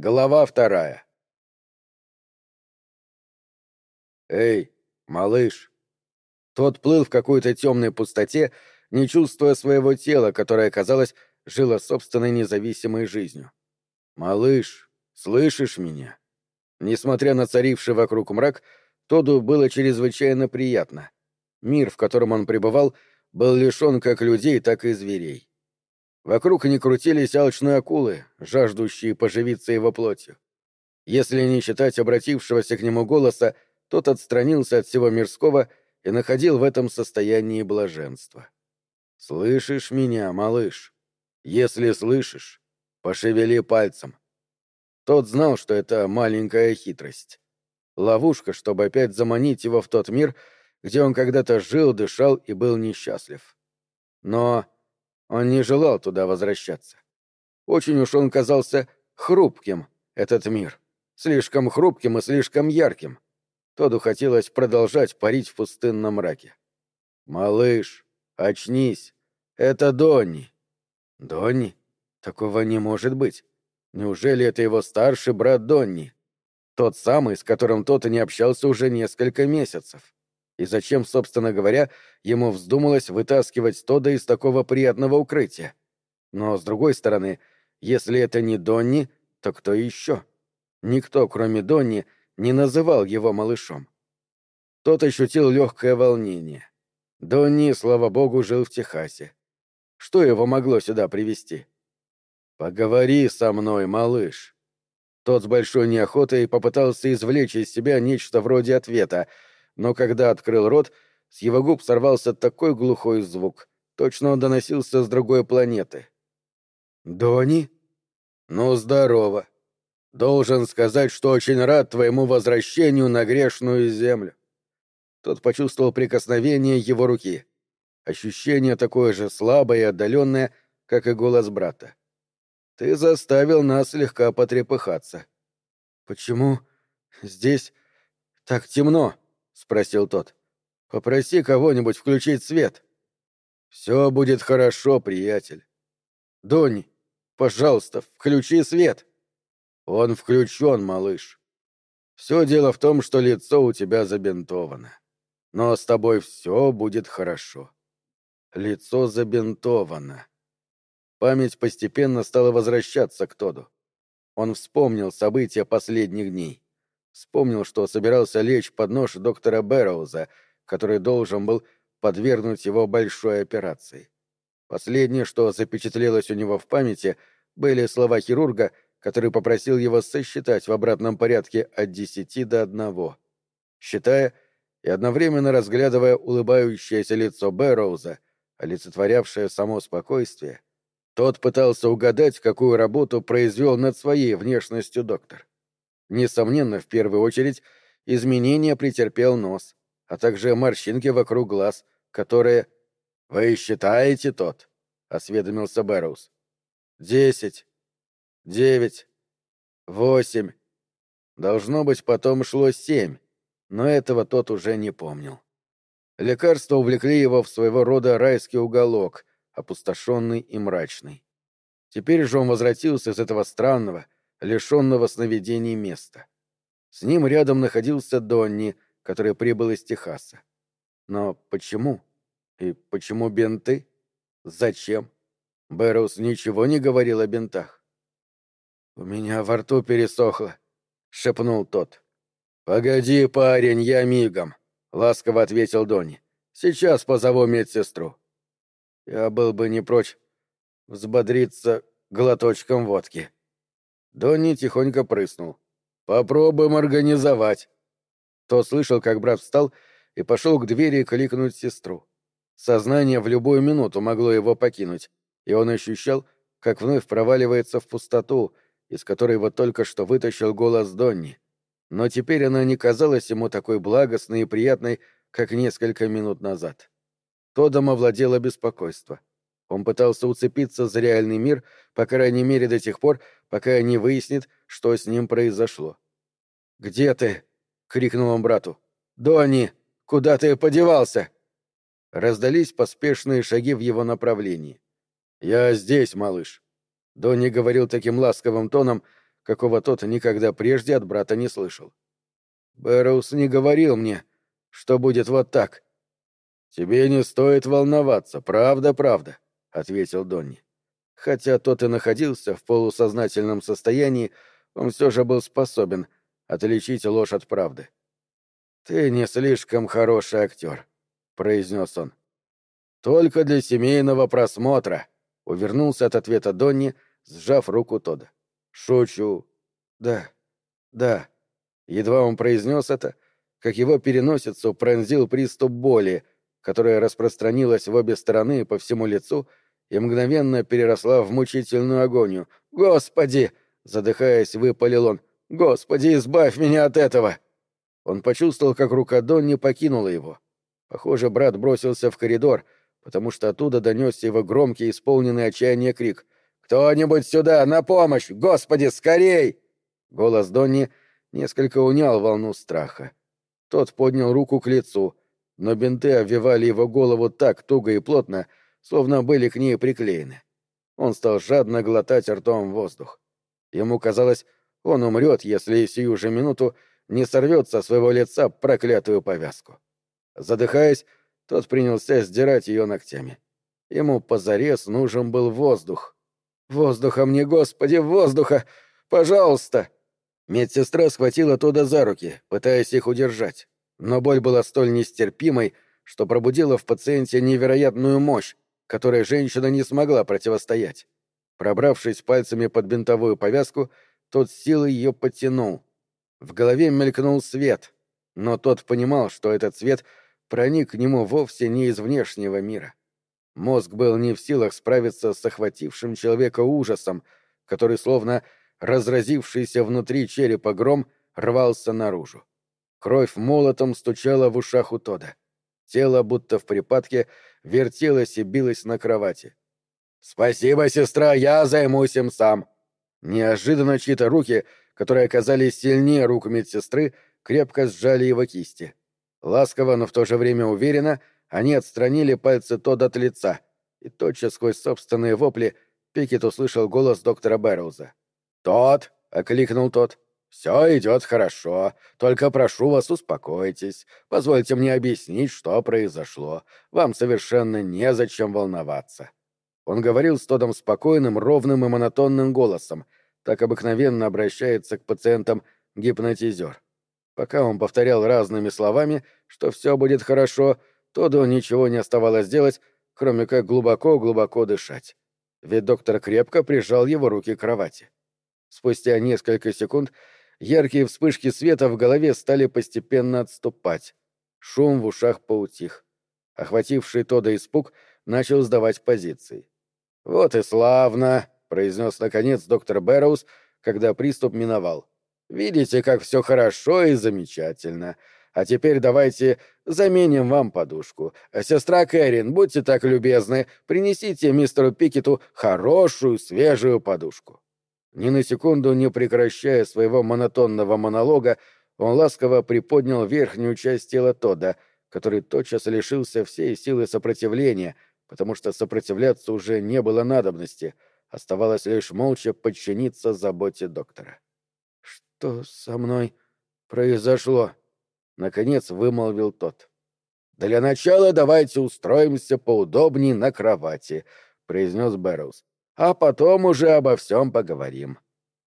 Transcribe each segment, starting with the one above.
Глава вторая. «Эй, малыш!» Тот плыл в какой-то темной пустоте, не чувствуя своего тела, которое, казалось, жило собственной независимой жизнью. «Малыш, слышишь меня?» Несмотря на царивший вокруг мрак, Тоду было чрезвычайно приятно. Мир, в котором он пребывал, был лишен как людей, так и зверей. Вокруг не крутились алчные акулы, жаждущие поживиться его плотью. Если не считать обратившегося к нему голоса, тот отстранился от всего мирского и находил в этом состоянии блаженства. «Слышишь меня, малыш? Если слышишь, пошевели пальцем». Тот знал, что это маленькая хитрость. Ловушка, чтобы опять заманить его в тот мир, где он когда-то жил, дышал и был несчастлив. Но он не желал туда возвращаться. Очень уж он казался хрупким, этот мир. Слишком хрупким и слишком ярким. Тоду хотелось продолжать парить в пустынном мраке. «Малыш, очнись! Это Донни!» «Донни? Такого не может быть. Неужели это его старший брат Донни? Тот самый, с которым тот и не общался уже несколько месяцев. И зачем, собственно говоря, ему вздумалось вытаскивать Тода из такого приятного укрытия? Но, с другой стороны, если это не Донни, то кто еще? Никто, кроме Донни, не называл его малышом. Тот ощутил легкое волнение. Донни, слава богу, жил в Техасе. Что его могло сюда привести? «Поговори со мной, малыш». Тот с большой неохотой попытался извлечь из себя нечто вроде ответа — но когда открыл рот, с его губ сорвался такой глухой звук. Точно он доносился с другой планеты. «Дони?» «Ну, здорово. Должен сказать, что очень рад твоему возвращению на грешную землю». Тот почувствовал прикосновение его руки. Ощущение такое же слабое и отдаленное, как и голос брата. «Ты заставил нас слегка потрепыхаться». «Почему здесь так темно?» — спросил тот. «Попроси кого-нибудь включить свет». «Все будет хорошо, приятель». «Донни, пожалуйста, включи свет». «Он включен, малыш. Все дело в том, что лицо у тебя забинтовано. Но с тобой все будет хорошо». Лицо забинтовано. Память постепенно стала возвращаться к Тоду. Он вспомнил события последних дней. Вспомнил, что собирался лечь под нож доктора Бэрроуза, который должен был подвергнуть его большой операции. Последнее, что запечатлелось у него в памяти, были слова хирурга, который попросил его сосчитать в обратном порядке от десяти до одного. Считая и одновременно разглядывая улыбающееся лицо Бэрроуза, олицетворявшее само спокойствие, тот пытался угадать, какую работу произвел над своей внешностью доктор. Несомненно, в первую очередь, изменения претерпел нос, а также морщинки вокруг глаз, которые... «Вы считаете тот?» — осведомился Бэрроуз. «Десять. Девять. Восемь. Должно быть, потом шло семь, но этого тот уже не помнил. Лекарства увлекли его в своего рода райский уголок, опустошенный и мрачный. Теперь же он возвратился из этого странного, лишенного сновидений места. С ним рядом находился Донни, который прибыл из Техаса. Но почему? И почему бинты? Зачем? Бэрроуз ничего не говорил о бинтах. «У меня во рту пересохло», — шепнул тот. «Погоди, парень, я мигом», — ласково ответил Донни. «Сейчас позову медсестру». Я был бы не прочь взбодриться глоточком водки. Донни тихонько прыснул. «Попробуем организовать». Тот слышал, как брат встал и пошел к двери кликнуть сестру. Сознание в любую минуту могло его покинуть, и он ощущал, как вновь проваливается в пустоту, из которой вот только что вытащил голос Донни. Но теперь она не казалась ему такой благостной и приятной, как несколько минут назад. Тодом овладело беспокойство. Он пытался уцепиться за реальный мир, по крайней мере до тех пор, пока не выяснит, что с ним произошло. «Где ты?» — крикнул он брату. «Донни, куда ты подевался?» Раздались поспешные шаги в его направлении. «Я здесь, малыш». Донни говорил таким ласковым тоном, какого тот никогда прежде от брата не слышал. «Бэрроуз не говорил мне, что будет вот так». «Тебе не стоит волноваться, правда-правда», — ответил Донни. Хотя тот и находился в полусознательном состоянии, он все же был способен отличить ложь от правды. «Ты не слишком хороший актер», — произнес он. «Только для семейного просмотра», — увернулся от ответа Донни, сжав руку Тода. «Шучу». «Да, да». Едва он произнес это, как его переносицу пронзил приступ боли, которая распространилась в обе стороны по всему лицу и мгновенно переросла в мучительную агонию. «Господи!» — задыхаясь, выпалил он. «Господи, избавь меня от этого!» Он почувствовал, как рука Донни покинула его. Похоже, брат бросился в коридор, потому что оттуда донесся его громкий, исполненный отчаяния крик. «Кто-нибудь сюда! На помощь! Господи, скорей!» Голос Донни несколько унял волну страха. Тот поднял руку к лицу, но бинты обвивали его голову так туго и плотно, словно были к ней приклеены. Он стал жадно глотать ртом воздух. Ему казалось, он умрет, если сию же минуту не сорвет со своего лица проклятую повязку. Задыхаясь, тот принялся сдирать ее ногтями. Ему позарез нужен был воздух. «Воздуха мне, Господи, воздуха! Пожалуйста!» Медсестра схватила Тода за руки, пытаясь их удержать. Но боль была столь нестерпимой, что пробудила в пациенте невероятную мощь, которой женщина не смогла противостоять. Пробравшись пальцами под бинтовую повязку, тот силой ее потянул. В голове мелькнул свет, но тот понимал, что этот свет проник к нему вовсе не из внешнего мира. Мозг был не в силах справиться с охватившим человека ужасом, который, словно разразившийся внутри черепа гром, рвался наружу. Кровь молотом стучала в ушах у Тода. Тело, будто в припадке, вертелось и билось на кровати. «Спасибо, сестра, я займусь им сам». Неожиданно чьи-то руки, которые оказались сильнее рук медсестры, крепко сжали его кисти. Ласково, но в то же время уверенно, они отстранили пальцы Тодда от лица, и тотчас сквозь собственные вопли Пикет услышал голос доктора Бэрроуза. «Тот!» — окликнул тот. «Все идет хорошо, только прошу вас, успокойтесь. Позвольте мне объяснить, что произошло. Вам совершенно незачем волноваться». Он говорил с Тодом спокойным, ровным и монотонным голосом, так обыкновенно обращается к пациентам гипнотизер. Пока он повторял разными словами, что все будет хорошо, Тоду ничего не оставалось делать, кроме как глубоко-глубоко дышать. Ведь доктор крепко прижал его руки к кровати. Спустя несколько секунд Яркие вспышки света в голове стали постепенно отступать. Шум в ушах поутих. Охвативший Тода испуг начал сдавать позиции. «Вот и славно!» — произнес наконец доктор Бэрроуз, когда приступ миновал. «Видите, как все хорошо и замечательно. А теперь давайте заменим вам подушку. Сестра Кэрин, будьте так любезны, принесите мистеру Пикету хорошую свежую подушку». Ни на секунду не прекращая своего монотонного монолога, он ласково приподнял верхнюю часть тела Тода, который тотчас лишился всей силы сопротивления, потому что сопротивляться уже не было надобности, оставалось лишь молча подчиниться заботе доктора. «Что со мной произошло?» — наконец вымолвил тот. «Для начала давайте устроимся поудобнее на кровати», — произнес Бэрроуз а потом уже обо всем поговорим».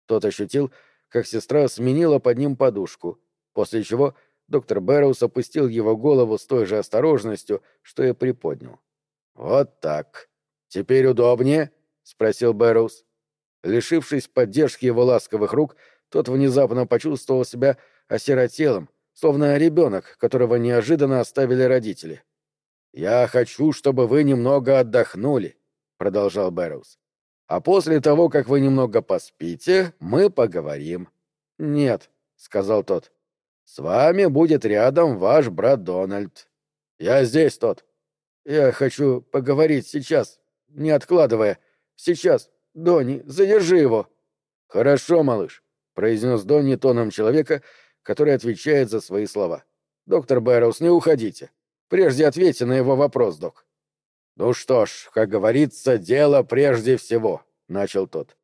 Тот ощутил, как сестра сменила под ним подушку, после чего доктор Бэрроуз опустил его голову с той же осторожностью, что и приподнял. «Вот так. Теперь удобнее?» — спросил Бэрроуз. Лишившись поддержки его ласковых рук, тот внезапно почувствовал себя осиротелым, словно ребенок, которого неожиданно оставили родители. «Я хочу, чтобы вы немного отдохнули», — продолжал Бэрроуз. А после того, как вы немного поспите, мы поговорим. Нет, сказал тот. С вами будет рядом ваш брат Дональд. Я здесь, тот. Я хочу поговорить сейчас, не откладывая. Сейчас. Донни, задержи его. Хорошо, малыш, произнес Донни тоном человека, который отвечает за свои слова. Доктор Бэрроуз, не уходите. Прежде ответьте на его вопрос, док. «Ну что ж, как говорится, дело прежде всего», — начал тот.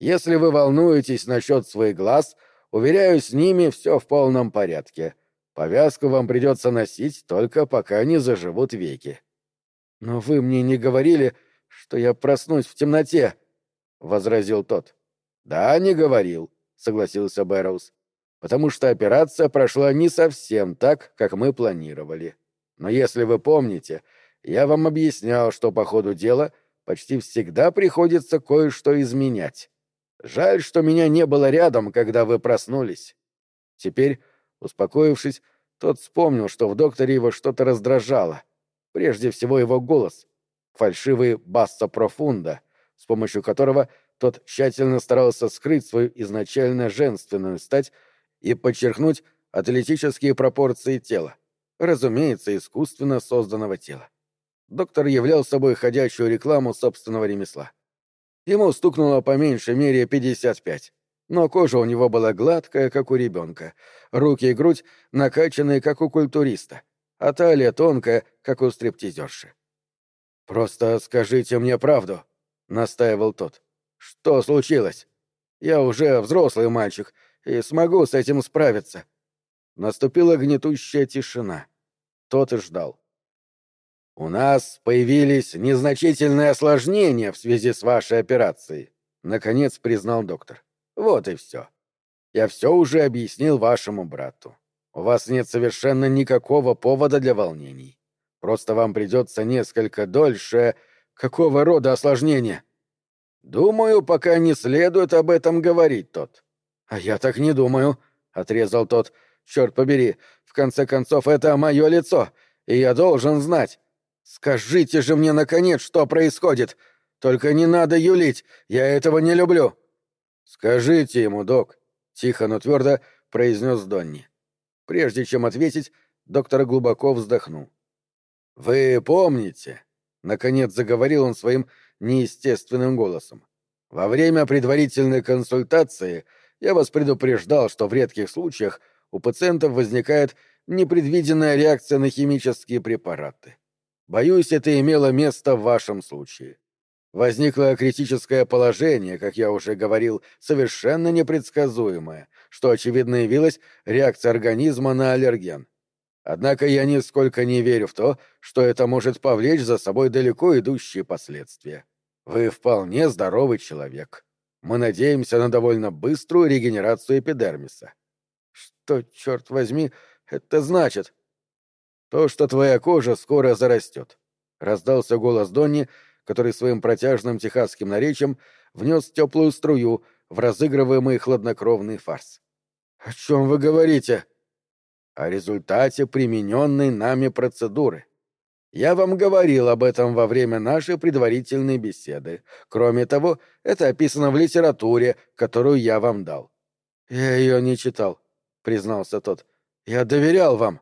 Если вы волнуетесь насчет своих глаз, уверяю, с ними все в полном порядке. Повязку вам придется носить только пока не заживут веки. Но вы мне не говорили, что я проснусь в темноте, — возразил тот. Да, не говорил, — согласился Бэрроуз, — потому что операция прошла не совсем так, как мы планировали. Но если вы помните, я вам объяснял, что по ходу дела почти всегда приходится кое-что изменять. Жаль, что меня не было рядом, когда вы проснулись. Теперь, успокоившись, тот вспомнил, что в докторе его что-то раздражало. Прежде всего его голос, фальшивый басса профунда, с помощью которого тот тщательно старался скрыть свою изначально женственную стать и подчеркнуть атлетические пропорции тела, разумеется, искусственно созданного тела. Доктор являл собой ходячую рекламу собственного ремесла. Ему стукнуло по меньшей мере 55. Но кожа у него была гладкая, как у ребенка, руки и грудь накачанные, как у культуриста, а талия тонкая, как у стриптизерши. «Просто скажите мне правду», — настаивал тот. «Что случилось? Я уже взрослый мальчик и смогу с этим справиться». Наступила гнетущая тишина. Тот и ждал. «У нас появились незначительные осложнения в связи с вашей операцией», — наконец признал доктор. «Вот и все. Я все уже объяснил вашему брату. У вас нет совершенно никакого повода для волнений. Просто вам придется несколько дольше... Какого рода осложнения?» «Думаю, пока не следует об этом говорить, тот». «А я так не думаю», — отрезал тот. «Черт побери, в конце концов, это мое лицо, и я должен знать. Скажите же мне, наконец, что происходит. Только не надо юлить, я этого не люблю. Скажите ему, док, тихо, но твердо произнес Донни. Прежде чем ответить, доктор глубоко вздохнул. Вы помните, наконец заговорил он своим неестественным голосом. Во время предварительной консультации я вас предупреждал, что в редких случаях у пациентов возникает непредвиденная реакция на химические препараты. Боюсь, это имело место в вашем случае. Возникло критическое положение, как я уже говорил, совершенно непредсказуемое, что, очевидно, явилась реакция организма на аллерген. Однако я нисколько не верю в то, что это может повлечь за собой далеко идущие последствия. Вы вполне здоровый человек. Мы надеемся на довольно быструю регенерацию эпидермиса. Что, черт возьми, это значит? То, что твоя кожа скоро зарастет. Раздался голос Донни, который своим протяжным техасским наречием внес теплую струю в разыгрываемый хладнокровный фарс. «О чем вы говорите?» «О результате примененной нами процедуры. Я вам говорил об этом во время нашей предварительной беседы. Кроме того, это описано в литературе, которую я вам дал». «Я ее не читал», — признался тот. «Я доверял вам».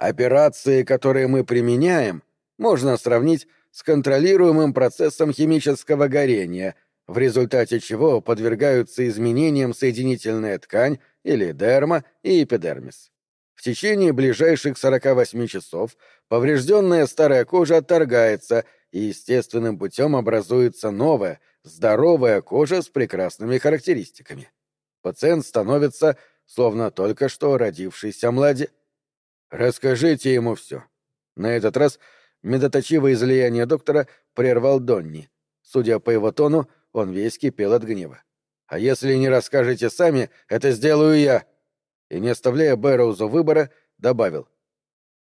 Операции, которые мы применяем, можно сравнить с контролируемым процессом химического горения, в результате чего подвергаются изменениям соединительная ткань или дерма и эпидермис. В течение ближайших 48 часов поврежденная старая кожа отторгается, и естественным путем образуется новая, здоровая кожа с прекрасными характеристиками. Пациент становится словно только что родившийся младенец. «Расскажите ему все». На этот раз медоточивое излияние доктора прервал Донни. Судя по его тону, он весь кипел от гнева. «А если не расскажете сами, это сделаю я!» И, не оставляя Бэрроузу выбора, добавил.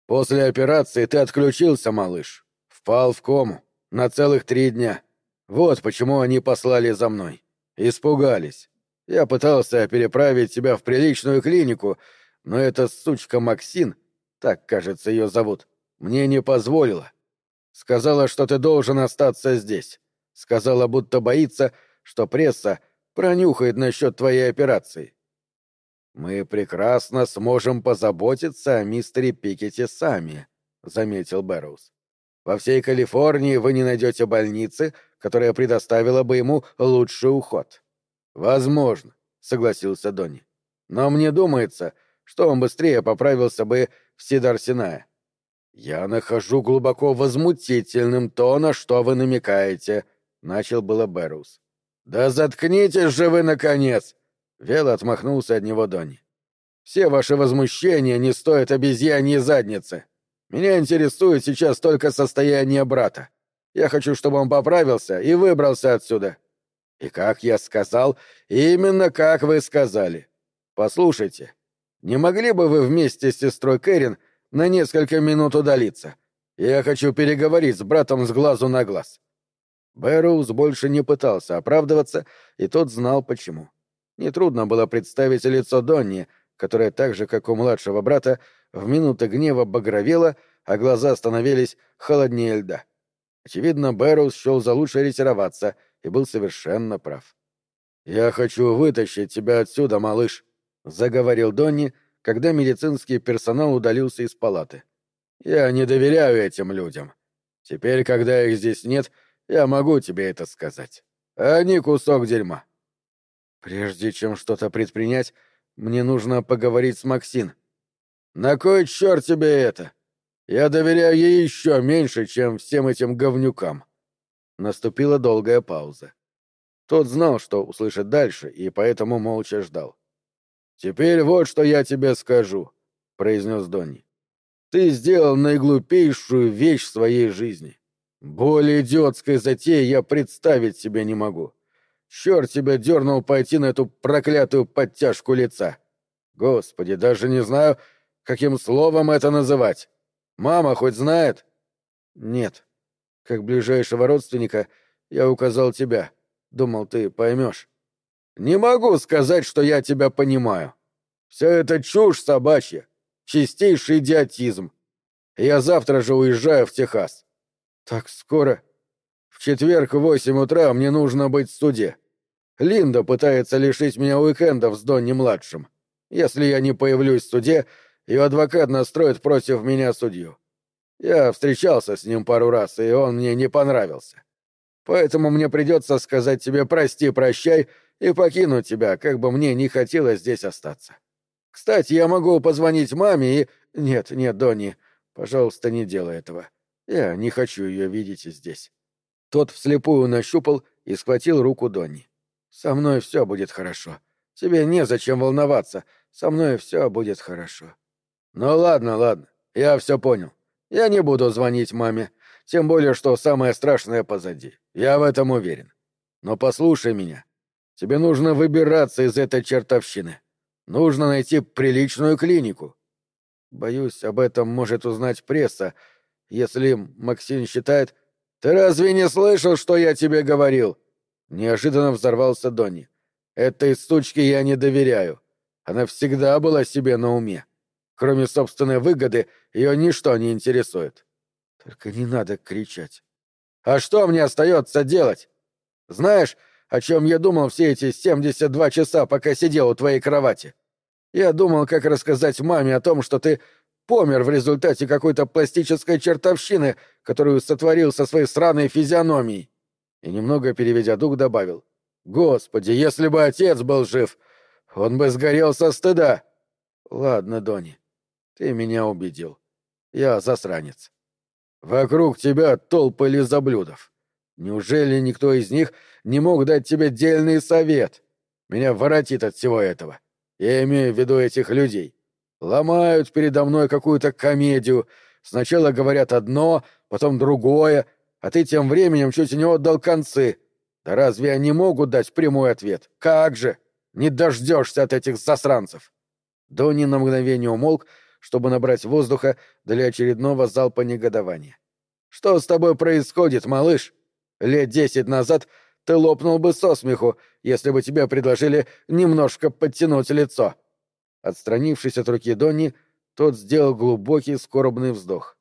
«После операции ты отключился, малыш. Впал в кому. На целых три дня. Вот почему они послали за мной. Испугались. Я пытался переправить тебя в приличную клинику, но эта сучка Максин так, кажется, ее зовут, мне не позволила. Сказала, что ты должен остаться здесь. Сказала, будто боится, что пресса пронюхает насчет твоей операции. Мы прекрасно сможем позаботиться о мистере Пикете сами, заметил Бэрроуз. Во всей Калифорнии вы не найдете больницы, которая предоставила бы ему лучший уход. Возможно, согласился Донни. Но мне думается, что он быстрее поправился бы в Сидар-Синае. «Я нахожу глубоко возмутительным то, на что вы намекаете», — начал было Бэрроуз. «Да заткнитесь же вы, наконец!» — вело отмахнулся от него Донни. «Все ваши возмущения не стоят обезьяньей задницы. Меня интересует сейчас только состояние брата. Я хочу, чтобы он поправился и выбрался отсюда. И как я сказал, именно как вы сказали. Послушайте, не могли бы вы вместе с сестрой Кэрин на несколько минут удалиться? Я хочу переговорить с братом с глазу на глаз. Бэрроуз больше не пытался оправдываться, и тот знал почему. Нетрудно было представить лицо Донни, которое так же, как у младшего брата, в минуты гнева багровело, а глаза становились холоднее льда. Очевидно, Бэрроуз счел за лучшее ретироваться и был совершенно прав. «Я хочу вытащить тебя отсюда, малыш», — заговорил Донни, когда медицинский персонал удалился из палаты. «Я не доверяю этим людям. Теперь, когда их здесь нет, я могу тебе это сказать. Они кусок дерьма». «Прежде чем что-то предпринять, мне нужно поговорить с Максин». «На кой черт тебе это? Я доверяю ей еще меньше, чем всем этим говнюкам. Наступила долгая пауза. Тот знал, что услышит дальше, и поэтому молча ждал. «Теперь вот что я тебе скажу», — произнес Донни. «Ты сделал наиглупейшую вещь в своей жизни. Более идиотской затеи я представить себе не могу. Черт тебя дернул пойти на эту проклятую подтяжку лица. Господи, даже не знаю, каким словом это называть. Мама хоть знает? Нет. Как ближайшего родственника я указал тебя. Думал, ты поймешь. Не могу сказать, что я тебя понимаю. Все это чушь собачья. Чистейший идиотизм. Я завтра же уезжаю в Техас. Так скоро? В четверг в восемь утра мне нужно быть в суде. Линда пытается лишить меня уикендов с Донни-младшим. Если я не появлюсь в суде, ее адвокат настроит против меня судью. Я встречался с ним пару раз, и он мне не понравился. Поэтому мне придется сказать тебе прости-прощай и покинуть тебя, как бы мне не хотелось здесь остаться. Кстати, я могу позвонить маме и... Нет, нет, Донни, пожалуйста, не делай этого. Я не хочу ее видеть здесь. Тот вслепую нащупал и схватил руку Донни. «Со мной все будет хорошо. Тебе незачем волноваться. Со мной все будет хорошо». «Ну ладно, ладно, я все понял. Я не буду звонить маме, тем более, что самое страшное позади. Я в этом уверен. Но послушай меня. Тебе нужно выбираться из этой чертовщины. Нужно найти приличную клинику. Боюсь, об этом может узнать пресса, если Максим считает... Ты разве не слышал, что я тебе говорил? Неожиданно взорвался Донни. Этой сучке я не доверяю. Она всегда была себе на уме. Кроме собственной выгоды, ее ничто не интересует. Только не надо кричать. А что мне остается делать? Знаешь, о чем я думал все эти 72 часа, пока сидел у твоей кровати? Я думал, как рассказать маме о том, что ты помер в результате какой-то пластической чертовщины, которую сотворил со своей сраной физиономией. И немного переведя дух, добавил. Господи, если бы отец был жив, он бы сгорел со стыда. Ладно, Донни, ты меня убедил. Я засранец. Вокруг тебя толпы лизоблюдов. Неужели никто из них не мог дать тебе дельный совет? Меня воротит от всего этого. Я имею в виду этих людей. Ломают передо мной какую-то комедию. Сначала говорят одно, потом другое, а ты тем временем чуть не отдал концы. Да разве они могут дать прямой ответ? Как же? Не дождешься от этих засранцев. Донни на мгновение умолк, чтобы набрать воздуха для очередного залпа негодования. «Что с тобой происходит, малыш? Лет десять назад ты лопнул бы со смеху, если бы тебе предложили немножко подтянуть лицо». Отстранившись от руки Донни, тот сделал глубокий скорбный вздох.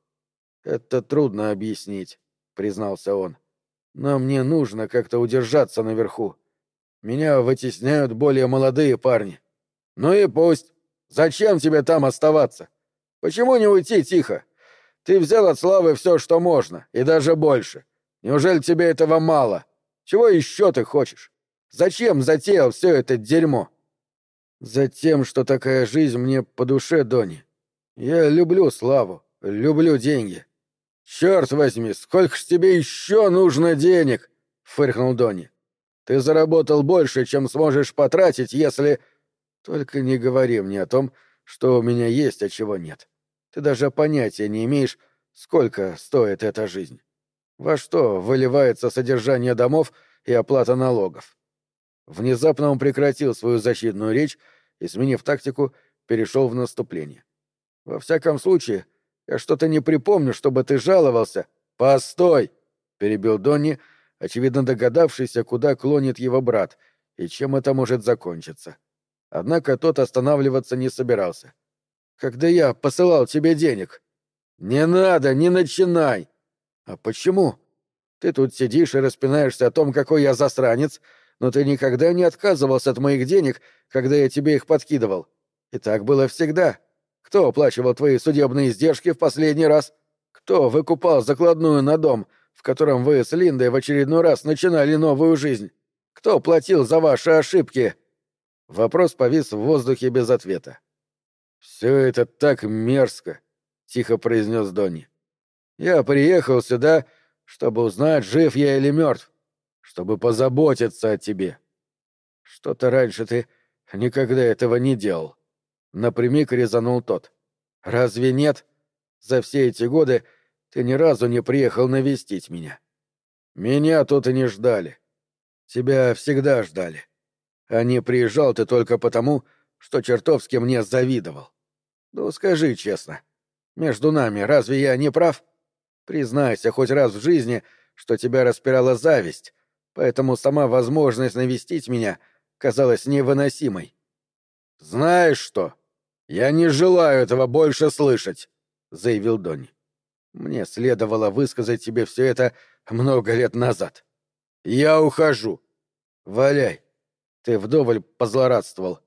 «Это трудно объяснить», — признался он. «Но мне нужно как-то удержаться наверху. Меня вытесняют более молодые парни. Ну и пусть. Зачем тебе там оставаться? Почему не уйти тихо? Ты взял от славы все, что можно, и даже больше. Неужели тебе этого мало? Чего еще ты хочешь? Зачем затеял все это дерьмо? Затем, что такая жизнь мне по душе, Дони. Я люблю славу, люблю деньги. Черт возьми, сколько ж тебе еще нужно денег? фыркнул Дони. Ты заработал больше, чем сможешь потратить, если... Только не говори мне о том, что у меня есть, а чего нет. Ты даже понятия не имеешь, сколько стоит эта жизнь. Во что выливается содержание домов и оплата налогов. Внезапно он прекратил свою защитную речь и, сменив тактику, перешел в наступление. Во всяком случае, я что-то не припомню, чтобы ты жаловался. Постой! перебил Донни, очевидно догадавшийся, куда клонит его брат и чем это может закончиться. Однако тот останавливаться не собирался. Когда я посылал тебе денег. Не надо, не начинай. А почему? Ты тут сидишь и распинаешься о том, какой я засранец, но ты никогда не отказывался от моих денег, когда я тебе их подкидывал. И так было всегда. Кто оплачивал твои судебные издержки в последний раз? Кто выкупал закладную на дом, в котором вы с Линдой в очередной раз начинали новую жизнь? Кто платил за ваши ошибки?» Вопрос повис в воздухе без ответа. «Все это так мерзко», — тихо произнес Донни. «Я приехал сюда, чтобы узнать, жив я или мертв чтобы позаботиться о тебе. Что-то раньше ты никогда этого не делал. Напрямик резанул тот. Разве нет? За все эти годы ты ни разу не приехал навестить меня. Меня тут и не ждали. Тебя всегда ждали. А не приезжал ты только потому, что чертовски мне завидовал. Ну, скажи честно, между нами разве я не прав? Признайся хоть раз в жизни, что тебя распирала зависть, поэтому сама возможность навестить меня казалась невыносимой. «Знаешь что? Я не желаю этого больше слышать», — заявил Донни. «Мне следовало высказать тебе все это много лет назад. Я ухожу. Валяй. Ты вдоволь позлорадствовал.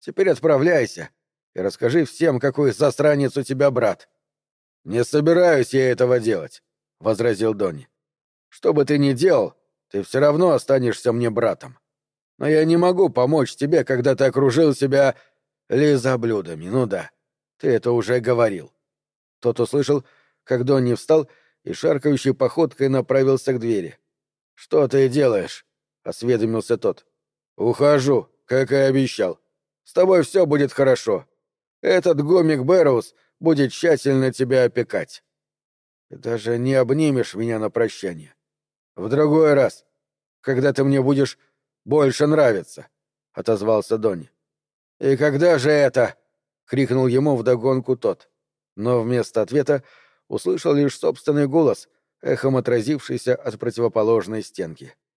Теперь отправляйся и расскажи всем, какой засранец у тебя брат». «Не собираюсь я этого делать», — возразил Донни. «Что бы ты ни делал, ты все равно останешься мне братом. Но я не могу помочь тебе, когда ты окружил себя лизоблюдами, ну да. Ты это уже говорил. Тот услышал, как Донни встал и шаркающей походкой направился к двери. «Что ты делаешь?» — осведомился тот. «Ухожу, как и обещал. С тобой все будет хорошо. Этот гомик Бэрроуз будет тщательно тебя опекать. Ты даже не обнимешь меня на прощание. «В другой раз, когда ты мне будешь больше нравиться», — отозвался Донни. «И когда же это?» — крикнул ему вдогонку тот. Но вместо ответа услышал лишь собственный голос, эхом отразившийся от противоположной стенки. —